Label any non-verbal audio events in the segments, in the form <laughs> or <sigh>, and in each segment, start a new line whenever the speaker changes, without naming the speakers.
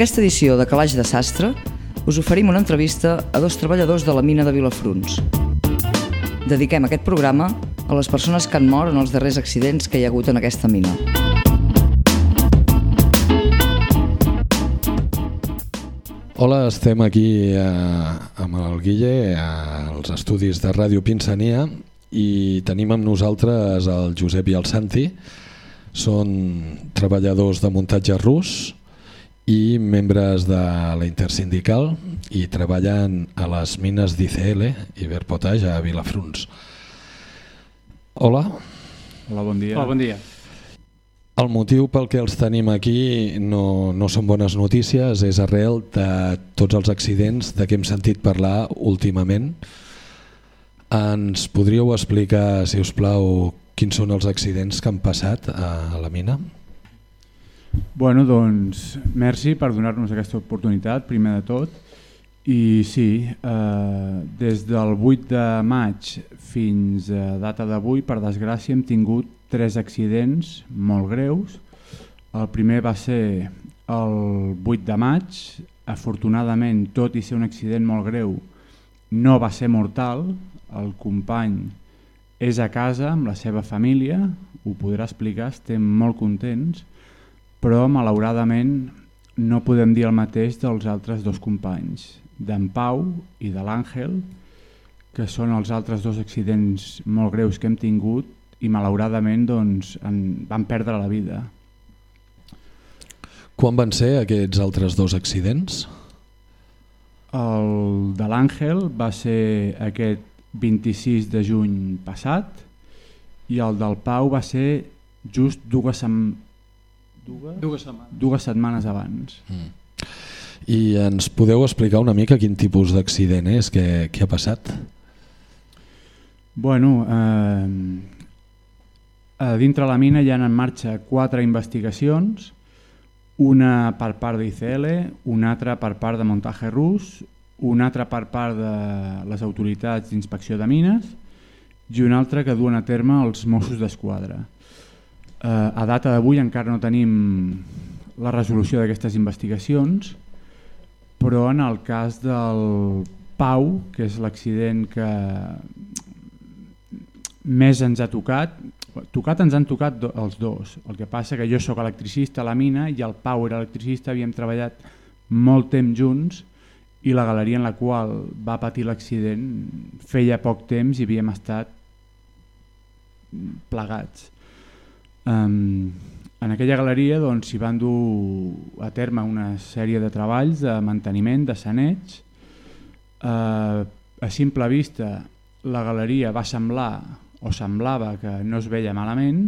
aquesta edició de Calaix de Sastre us oferim una entrevista a dos treballadors de la mina de Vilafruns. Dediquem aquest programa a les persones que han mort en els darrers accidents que hi ha hagut en aquesta mina.
Hola, estem aquí eh, amb el Guille als estudis de Ràdio Pinsania i tenim amb nosaltres el Josep i el Santi. Són treballadors de muntatge rus i membres de la Intersindical i treballen a les mines d'ICL i Verpotage a Vilafruns. Hola.
Hola, bon dia.
Hola, bon dia.
El motiu pel que els tenim aquí no, no són bones notícies, és arrel de tots els accidents de què hem sentit parlar últimament. Ens podríeu explicar, si us plau, quins són els accidents que han passat a la mina?
Bueno, doncs, merci per donar-nos aquesta oportunitat, primer de tot. I sí, eh, des del 8 de maig fins a data d'avui, per desgràcia, hem tingut tres accidents molt greus. El primer va ser el 8 de maig, afortunadament, tot i ser un accident molt greu, no va ser mortal, el company és a casa amb la seva família, ho podrà explicar, estem molt contents, però malauradament no podem dir el mateix dels altres dos companys, d'en Pau i de l'Àngel, que són els altres dos accidents molt greus que hem tingut i malauradament doncs, en, van perdre la vida.
Quan van ser aquests altres dos accidents?
El de l'Àngel va ser aquest 26 de juny passat i el del Pau va ser just dues.
Dues? dues, setmanes.
dues setmanes abans. Mm.
I ens podeu explicar una mica quin tipus d'accident és, què, què ha passat?
Bueno, eh, a dintre la mina hi ha en marxa quatre investigacions, una per part d'ICL, una altra per part de Montaje Rus, una altra per part de les autoritats d'inspecció de mines i una altra que duen a terme els Mossos d'Esquadra. Eh, a data d'avui encara no tenim la resolució d'aquestes investigacions, però en el cas del Pau, que és l'accident que més ens ha tocat, Tocat ens han tocat do, els dos, el que passa que jo sóc electricista a la mina i el Pau era electricista, havíem treballat molt temps junts i la galeria en la qual va patir l'accident feia poc temps i havíem estat plegats. Um, en aquella galeria doncs, s'hi doncs, van dur a terme una sèrie de treballs de manteniment, de saneig. Uh, a simple vista la galeria va semblar o semblava que no es veia malament,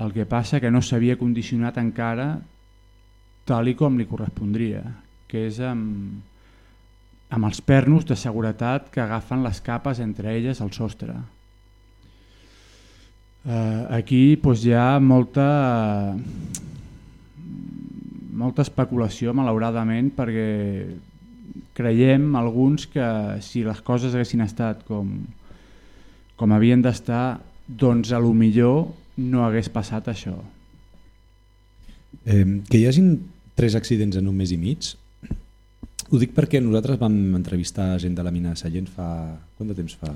el que passa que no s'havia condicionat encara tal i com li correspondria, que és amb, amb els pernos de seguretat que agafen les capes entre elles al sostre. Eh, aquí doncs, hi ha molta, molta especulació, malauradament, perquè creiem alguns que si les coses haguessin estat com, com havien d'estar, doncs a lo millor no hagués passat això.
Eh, que hi hagin tres accidents en un mes i mig, ho dic perquè nosaltres vam entrevistar gent de la mina de Sallent fa... Quant de temps fa?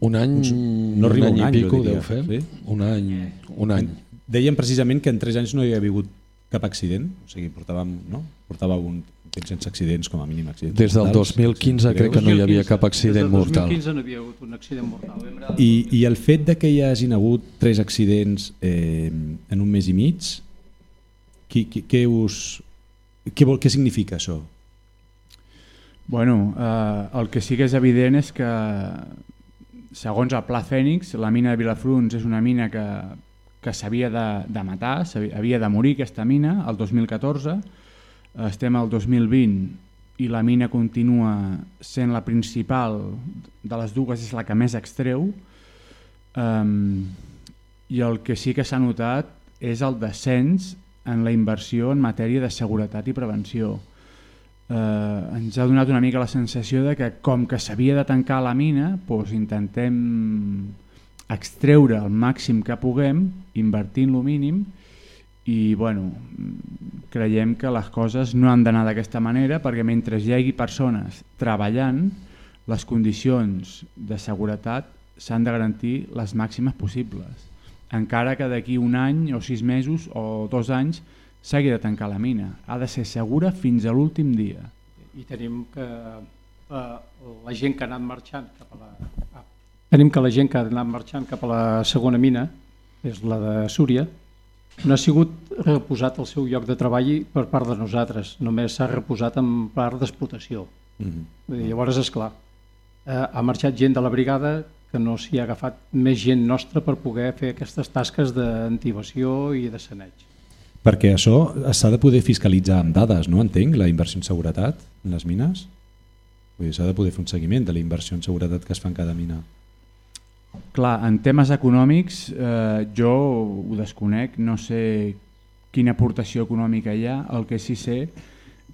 Un any, no un any, un any i pico deu fer. Sí? Un any, un any.
Deien precisament que en tres anys no hi havia hagut cap accident, o sigui, portàvem, no? portava un temps sense accidents, com a mínim accidents
Des del 2015 crec que no hi havia cap accident mortal.
Des del 2015 no hi havia hagut un accident mortal.
I, I el fet de que hi hagin hagut tres accidents eh, en un mes i mig, què, què, què, us, què, vol, què significa això?
Bueno, eh, el que sí que és evident és que segons el Pla Fènix, la mina de Vilafruns és una mina que, que s'havia de, de matar, havia de morir aquesta mina el 2014, estem al 2020 i la mina continua sent la principal de les dues, és la que més extreu um, i el que sí que s'ha notat és el descens en la inversió en matèria de seguretat i prevenció. Eh, ens ha donat una mica la sensació de que com que s'havia de tancar la mina, doncs intentem extreure el màxim que puguem, invertint lo mínim, i bueno, creiem que les coses no han d'anar d'aquesta manera perquè mentre hi hagi persones treballant, les condicions de seguretat s'han de garantir les màximes possibles. Encara que d'aquí un any o sis mesos o dos anys s'hagi de tancar la mina. Ha de ser segura fins a l'últim dia.
I tenim que eh, la gent que ha anat marxant cap a la... Ah, tenim que la gent que ha anat marxant cap a la segona mina, és la de Súria, no ha sigut reposat el seu lloc de treball per part de nosaltres, només s'ha reposat en part d'explotació. Mm -hmm. Llavors, és clar, eh, ha marxat gent de la brigada que no s'hi ha agafat més gent nostra per poder fer aquestes tasques d'antivació i de saneig.
Perquè això s'ha de poder fiscalitzar amb dades, no entenc, la inversió en seguretat en les mines? S'ha de poder fer un seguiment de la inversió en seguretat que es fa en cada mina.
Clar, en temes econòmics eh, jo ho desconec, no sé quina aportació econòmica hi ha, el que sí sé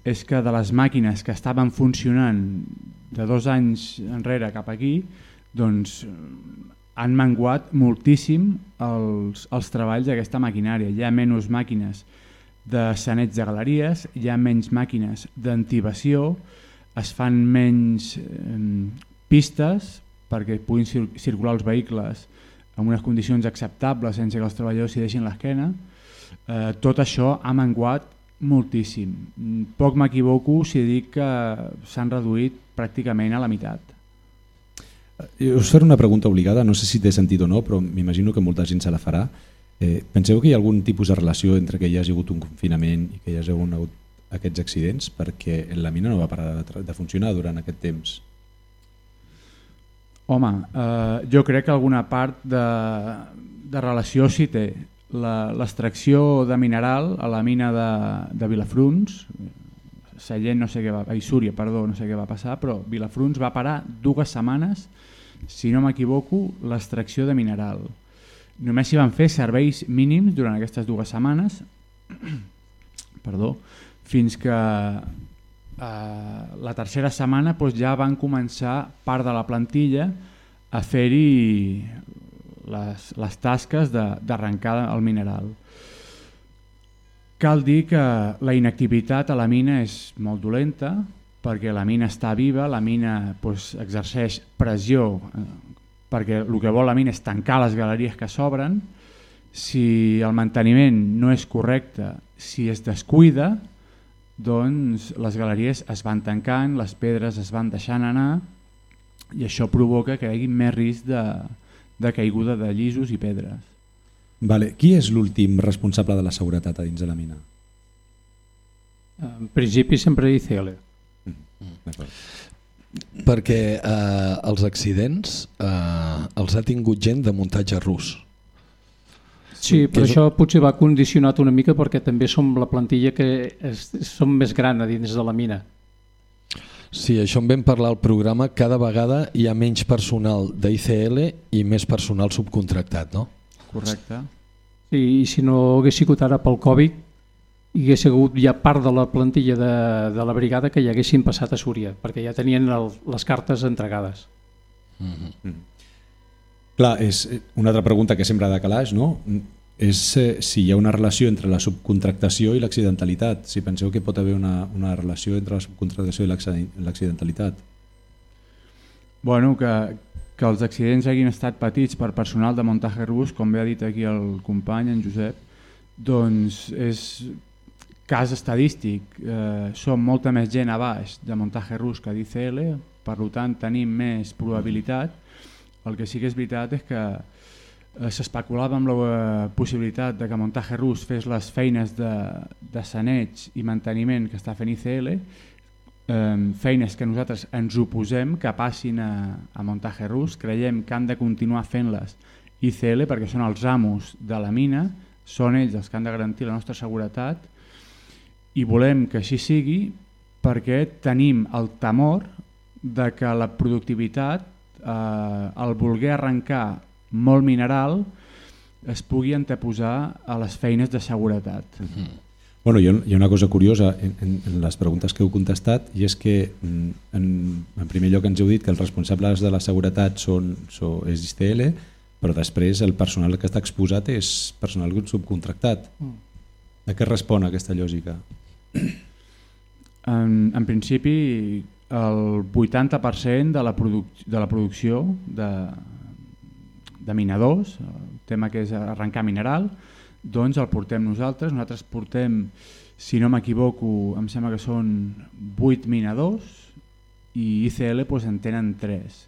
és que de les màquines que estaven funcionant de dos anys enrere cap aquí, doncs han manguat moltíssim els, els treballs d'aquesta maquinària. Hi ha menys màquines de saneig de galeries, hi ha menys màquines d'antivació, es fan menys eh, pistes perquè puguin cir circular els vehicles en unes condicions acceptables sense que els treballadors s'hi deixin l'esquena. Eh, tot això ha manguat moltíssim. Poc m'equivoco si dic que s'han reduït pràcticament a la meitat.
Eh, us faré una pregunta obligada, no sé si té sentit o no, però m'imagino que molta gent se la farà. Eh, penseu que hi ha algun tipus de relació entre que hi hagi hagut un confinament i que hi hagi hagut aquests accidents? Perquè la mina no va parar de, de funcionar durant aquest temps.
Home, eh, jo crec que alguna part de, de relació sí té. L'extracció de mineral a la mina de, de Vilafruns, Sallent no sé què va, ai, Súria, perdó, no sé què va passar, però Vilafruns va parar dues setmanes, si no m'equivoco, l'extracció de mineral. Només s'hi van fer serveis mínims durant aquestes dues setmanes, <clears throat> perdó, fins que eh, la tercera setmana doncs, ja van començar part de la plantilla a fer-hi les, les tasques d'arrencar el mineral. Cal dir que la inactivitat a la mina és molt dolenta perquè la mina està viva, la mina doncs, exerceix pressió eh, perquè el que vol la mina és tancar les galeries que s'obren. Si el manteniment no és correcte, si es descuida, doncs les galeries es van tancant, les pedres es van deixant anar i això provoca que hi hagi més risc de, de caiguda de llisos i pedres.
Vale. Qui és l'últim responsable de la seguretat a dins de la mina?
En principi sempre ICL.
Mm. Perquè eh, els accidents eh, els ha tingut gent de muntatge rus.
Sí, però és... això potser va condicionat una mica perquè també som la plantilla que és, som més gran a dins de la mina.
Sí, això en vam parlar al programa, cada vegada hi ha menys personal d'ICL i més personal subcontractat, no?
Correcte.
Sí, i si no hagués sigut ara pel Covid, hi hagués hagut ja part de la plantilla de, de la brigada que ja haguessin passat a Súria, perquè ja tenien el, les cartes entregades. Mm -hmm.
Mm -hmm. Clar, és eh, una altra pregunta que sempre ha de calaix, no? és eh, si hi ha una relació entre la subcontractació i l'accidentalitat. Si penseu que pot haver una, una relació entre la subcontractació i l'accidentalitat.
Bueno, que, que els accidents hagin estat petits per personal de muntatge rus, com bé ha dit aquí el company, en Josep, doncs és cas estadístic. Eh, som molta més gent a baix de muntatge rus que d'ICL, per tant tenim més probabilitat el que sí que és veritat és que eh, s'especulava amb la eh, possibilitat de que Montaje Rus fes les feines de, de saneig i manteniment que està fent ICL, eh, feines que nosaltres ens oposem que passin a, a Montaje Rus, creiem que han de continuar fent-les ICL perquè són els amos de la mina, són ells els que han de garantir la nostra seguretat i volem que així sigui perquè tenim el temor de que la productivitat eh, el voler arrencar molt mineral es pugui anteposar a les feines de seguretat. Uh
mhm. -huh. Bueno, hi ha, hi ha una cosa curiosa en, en, en les preguntes que heu contestat i és que mm, en, en primer lloc ens heu dit que els responsables de la seguretat són, són és ISTL, però després el personal que està exposat és personal subcontractat. Mm. A què respon aquesta lògica?
En, en principi, el 80% de la, de la producció de, de minadors, el tema que és arrencar mineral, doncs el portem nosaltres. Nosaltres portem, si no m'equivoco, em sembla que són 8 minadors i ICL doncs, en tenen 3.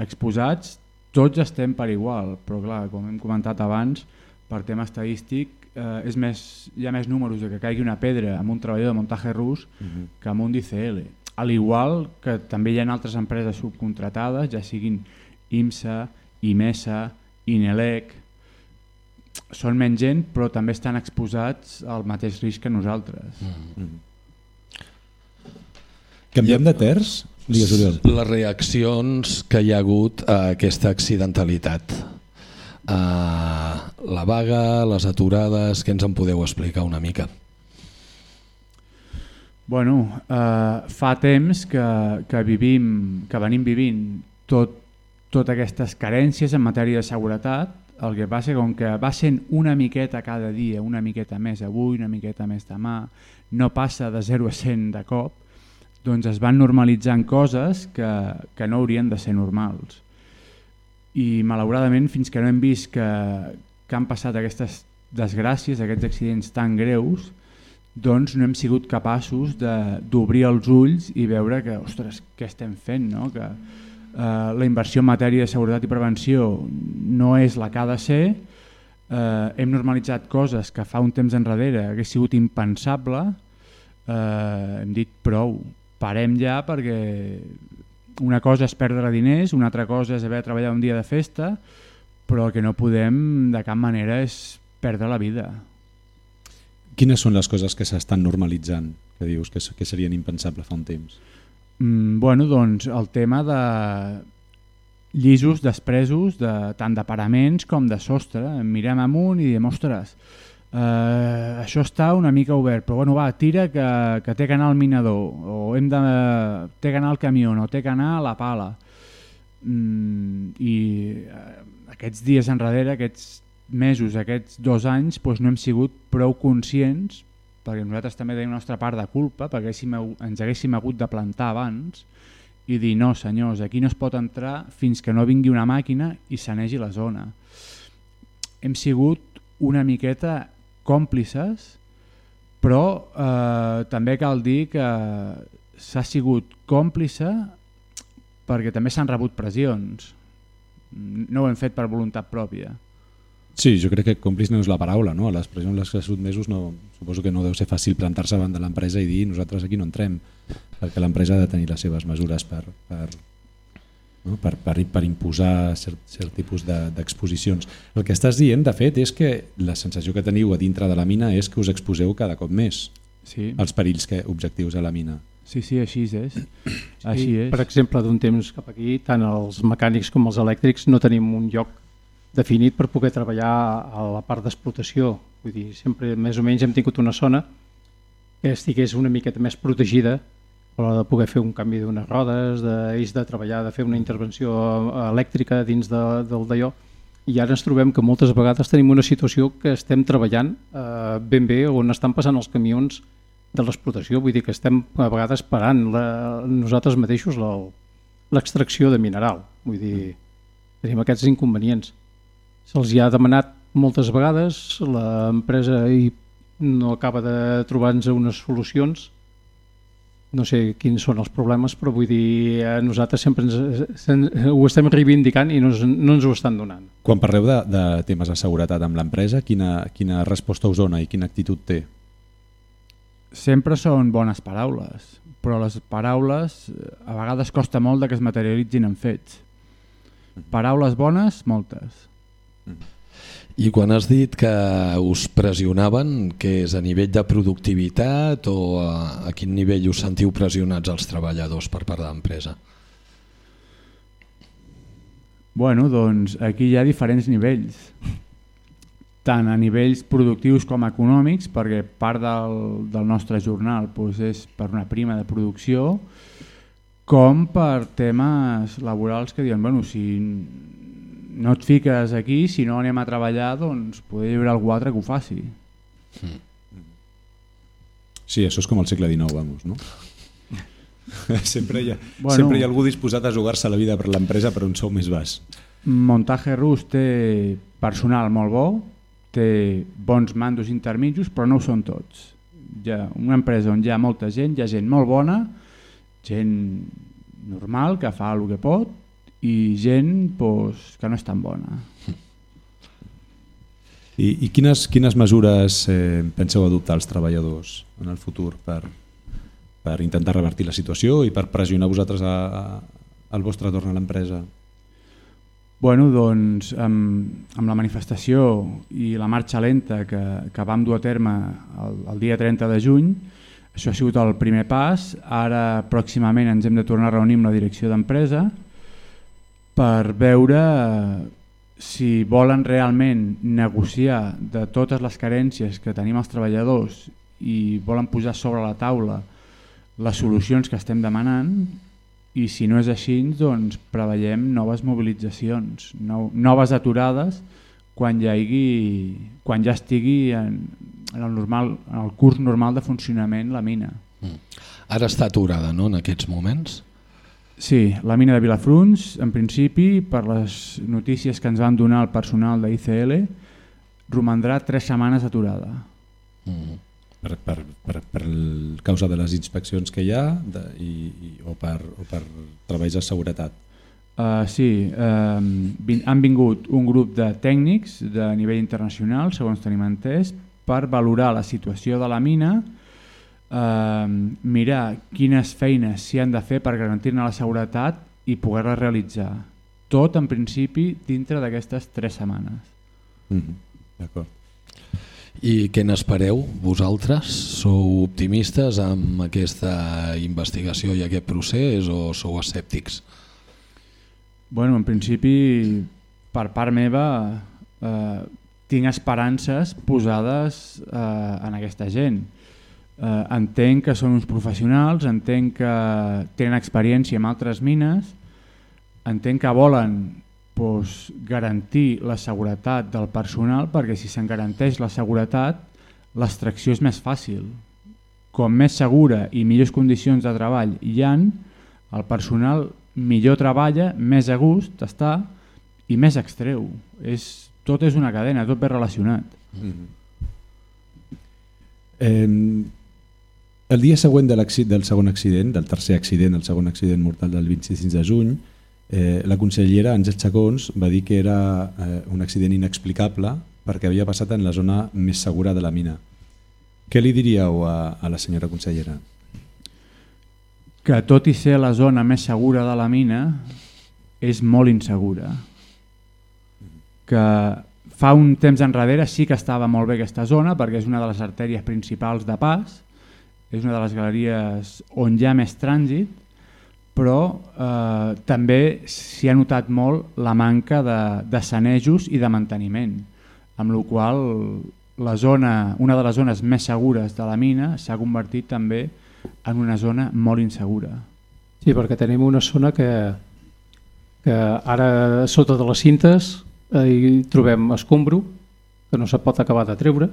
Exposats, tots estem per igual, però clar, com hem comentat abans, per tema estadístic eh, és més, hi ha més números de que caigui una pedra amb un treballador de muntatge rus uh -huh. que amb un d'ICL. Al igual que també hi ha altres empreses subcontratades, ja siguin IMSA, IMESA, INELEC, són menys gent però també estan exposats al mateix risc que nosaltres. Uh -huh.
Canviem de terç? Digues, Oriol.
Les reaccions que hi ha hagut a aquesta accidentalitat Uh, la vaga, les aturades, què ens en podeu explicar una mica?
Bueno, uh, fa temps que, que vivim, que venim vivint tot, tot aquestes carències en matèria de seguretat, el que passa com que va sent una miqueta cada dia, una miqueta més avui, una miqueta més demà, no passa de 0 a 100 de cop, doncs es van normalitzant coses que, que no haurien de ser normals i malauradament fins que no hem vist que, que han passat aquestes desgràcies, aquests accidents tan greus, doncs no hem sigut capaços d'obrir els ulls i veure que, ostres, què estem fent, no? que eh, la inversió en matèria de seguretat i prevenció no és la que ha de ser, eh, hem normalitzat coses que fa un temps enrere hagués sigut impensable, eh, hem dit prou, parem ja perquè una cosa és perdre diners, una altra cosa és haver treballat un dia de festa, però el que no podem de cap manera és perdre la vida.
Quines són les coses que s'estan normalitzant, que dius que, que serien impensables fa un temps?
Mm, bueno, doncs el tema de llisos despresos de, tant de paraments com de sostre. Mirem amunt i diem, ostres, Uh, això està una mica obert, però bueno, va, tira que, que té que anar al minador, o hem de, té que anar al camió, o té que anar la pala. Mm, I uh, aquests dies enrere, aquests mesos, aquests dos anys, doncs no hem sigut prou conscients, perquè nosaltres també tenim la nostra part de culpa, perquè haguéssim, ens haguéssim hagut de plantar abans, i dir, no senyors, aquí no es pot entrar fins que no vingui una màquina i sanegi la zona. Hem sigut una miqueta còmplices, però eh, també cal dir que s'ha sigut còmplice perquè també s'han rebut pressions. No ho hem fet per voluntat pròpia.
Sí, jo crec que còmplice no és la paraula, no? A les pressions les que ha mesos no, suposo que no deu ser fàcil plantar-se davant de l'empresa i dir nosaltres aquí no entrem, perquè l'empresa ha de tenir les seves mesures per, per, no? per, per, per imposar cert, cert tipus d'exposicions. De, el que estàs dient, de fet, és que la sensació que teniu a dintre de la mina és que us exposeu cada cop més
sí.
als perills que objectius a la mina.
Sí, sí, així és. Així
sí,
és.
Per exemple, d'un temps cap aquí, tant els mecànics com els elèctrics no tenim un lloc definit per poder treballar a la part d'explotació. Vull dir, sempre més o menys hem tingut una zona que estigués una miqueta més protegida a l'hora de poder fer un canvi d'unes rodes, d'ells de treballar, de fer una intervenció elèctrica dins de, del d'allò, i ara ens trobem que moltes vegades tenim una situació que estem treballant eh, ben bé on estan passant els camions de l'explotació, vull dir que estem a vegades parant la, nosaltres mateixos l'extracció de mineral, vull dir, tenim aquests inconvenients. Se'ls ha demanat moltes vegades, l'empresa no acaba de trobar-nos unes solucions no sé quins són els problemes, però vull dir, eh, nosaltres sempre ens, ho estem reivindicant i no, no ens ho estan donant.
Quan parleu de, de temes de seguretat amb l'empresa, quina, quina resposta us dona i quina actitud té?
Sempre són bones paraules, però les paraules a vegades costa molt que es materialitzin en fets. Paraules bones, moltes.
Mm -hmm. I quan has dit que us pressionaven, que és a nivell de productivitat o a, a quin nivell us sentiu pressionats els treballadors per part de l'empresa?
Bueno, doncs aquí hi ha diferents nivells, tant a nivells productius com econòmics, perquè part del, del nostre jornal doncs, és per una prima de producció, com per temes laborals que diuen, bueno, si no et fiques aquí, si no anem a treballar, doncs poder hi haurà algú altre que ho faci. Mm.
Sí, això és com el segle XIX, vamos, no? <laughs> sempre, hi ha,
Bueno.
bueno, sempre hi ha algú disposat a jugar-se la vida per l'empresa per un sou més baix.
Montaje Rus té personal molt bo, té bons mandos intermitjos, però no ho són tots. Hi ha una empresa on hi ha molta gent, hi ha gent molt bona, gent normal, que fa el que pot, i gent pues, que no és tan bona.
I, i quines, quines mesures eh, penseu adoptar els treballadors en el futur per, per intentar revertir la situació i per pressionar vosaltres a, a, al vostre torn a l'empresa?
Bueno, doncs, amb, amb la manifestació i la marxa lenta que, que vam dur a terme el, el dia 30 de juny, això ha sigut el primer pas. Ara, pròximament, ens hem de tornar a reunir amb la direcció d'empresa per veure eh, si volen realment negociar de totes les carències que tenim els treballadors i volen posar sobre la taula les solucions que estem demanant i si no és així, doncs preveiem noves mobilitzacions, no, noves aturades quan ja, hagi, quan ja estigui en, en, el normal, en el curs normal de funcionament la mina.
Ara està aturada no, en aquests moments?
Sí, la mina de Vilafruns, en principi, per les notícies que ens van donar el personal de ICL, romandrà tres setmanes aturada.
Mm.
Per, per, per, per causa de les inspeccions que hi ha de, i, i, o, per, o per treballs de seguretat.
Uh, sí, uh, vin, han vingut un grup de tècnics de nivell internacional, segons tenim entès, per valorar la situació de la mina, uh, mirar quines feines s'hi han de fer per garantir-ne la seguretat i poder-la realitzar. Tot, en principi, dintre d'aquestes tres setmanes.
Mm -hmm. D'acord.
I què n'espereu vosaltres? Sou optimistes amb aquesta investigació i aquest procés o sou escèptics?
Bueno, en principi, per part meva, eh, tinc esperances posades eh, en aquesta gent. Eh, entenc que són uns professionals, entenc que tenen experiència en altres mines, entenc que volen doncs, garantir la seguretat del personal perquè si se'n garanteix la seguretat l'extracció és més fàcil. Com més segura i millors condicions de treball hi han, el personal millor treballa, més a gust està i més extreu. És, tot és una cadena, tot ve relacionat.
Mm -hmm. eh, el dia següent de del segon accident, del tercer accident, el segon accident mortal del 26 de juny, eh, la consellera Àngel Chacons va dir que era eh, un accident inexplicable perquè havia passat en la zona més segura de la mina. Què li diríeu a, a la senyora consellera?
Que tot i ser la zona més segura de la mina, és molt insegura. Que fa un temps enrere sí que estava molt bé aquesta zona perquè és una de les artèries principals de pas, és una de les galeries on hi ha més trànsit, però eh, també s'hi ha notat molt la manca de, de sanejos i de manteniment, amb la qual la zona, una de les zones més segures de la mina s'ha convertit també en una zona molt insegura.
Sí, perquè tenim una zona que, que ara sota de les cintes eh, hi trobem escombro, que no se pot acabar de treure,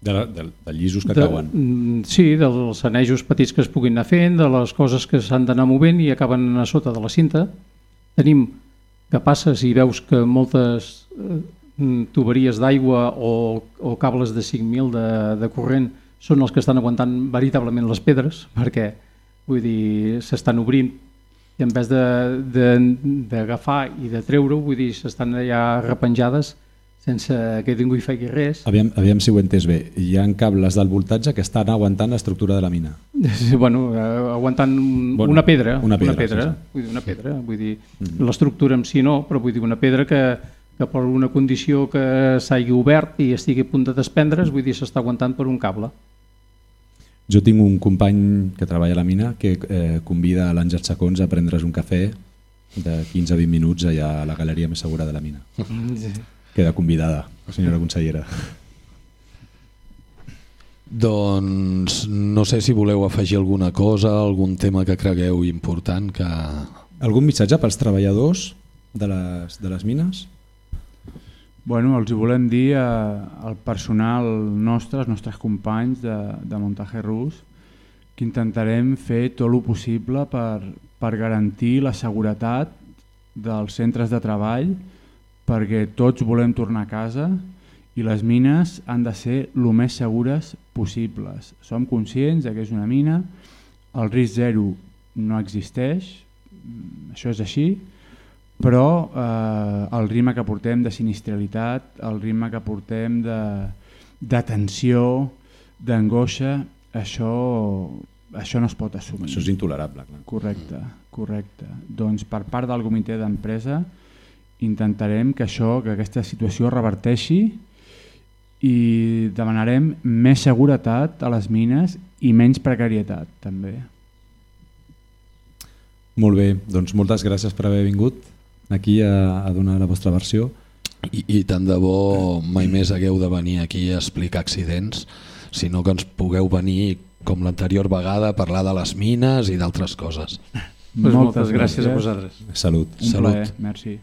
de, la, de, de llisos que
de,
cauen.
mm, Sí, dels anejos petits que es puguin anar fent, de les coses que s'han d'anar movent i acaben a sota de la cinta. Tenim que passes i veus que moltes eh, mm, tuberies d'aigua o, o cables de 5.000 de, de corrent són els que estan aguantant veritablement les pedres, <laughs> perquè vull dir s'estan obrint i en vez d'agafar i de treure-ho, vull dir, s'estan allà repenjades sense que ningú hi faci res.
Aviam, aviam si ho entès bé. Hi ha cables del voltatge que estan aguantant l'estructura de la mina. <laughs>
Sí, bueno, eh, aguantant
Bueno,
una pedra,
una pedra,
una pedra,
sí,
vull dir, una pedra, vull dir,
Mhm.
l'estructura en si no, però vull dir una pedra que, que per una condició que s'hagi obert i estigui a punt de desprendre's, vull dir, s'està aguantant per un cable.
Jo tinc un company que treballa a la mina que eh, convida a l'Àngel Chacons a prendre's un cafè de 15 a 20 minuts allà a la galeria més segura de la mina. <laughs> Queda convidada, senyora consellera.
Doncs no sé si voleu afegir alguna cosa, algun tema que cregueu important que...
Algun missatge pels treballadors de les, de les mines?
Bueno, els hi volem dir eh, al personal nostre, als nostres companys de, de muntatge rus, que intentarem fer tot el possible per, per garantir la seguretat dels centres de treball, perquè tots volem tornar a casa i les mines han de ser el més segures possibles. Som conscients que és una mina, el risc zero no existeix, això és així, però eh, el ritme que portem de sinistralitat, el ritme que portem de, de tensió, d'angoixa, això, això no es pot assumir.
Això és intolerable. Clar.
Correcte, correcte. Doncs per part del comitè d'empresa intentarem que això, que aquesta situació reverteixi i demanarem més seguretat a les mines i menys precarietat també.
Molt bé, doncs moltes gràcies per haver vingut aquí a, a donar la vostra versió.
I, I tant de bo mai més hagueu de venir aquí a explicar accidents, sinó que ens pugueu venir com l'anterior vegada a parlar de les mines i d'altres coses.
Pues moltes, moltes gràcies, gràcies a vosaltres.
Salut.
Un
Salut.
plaer, merci.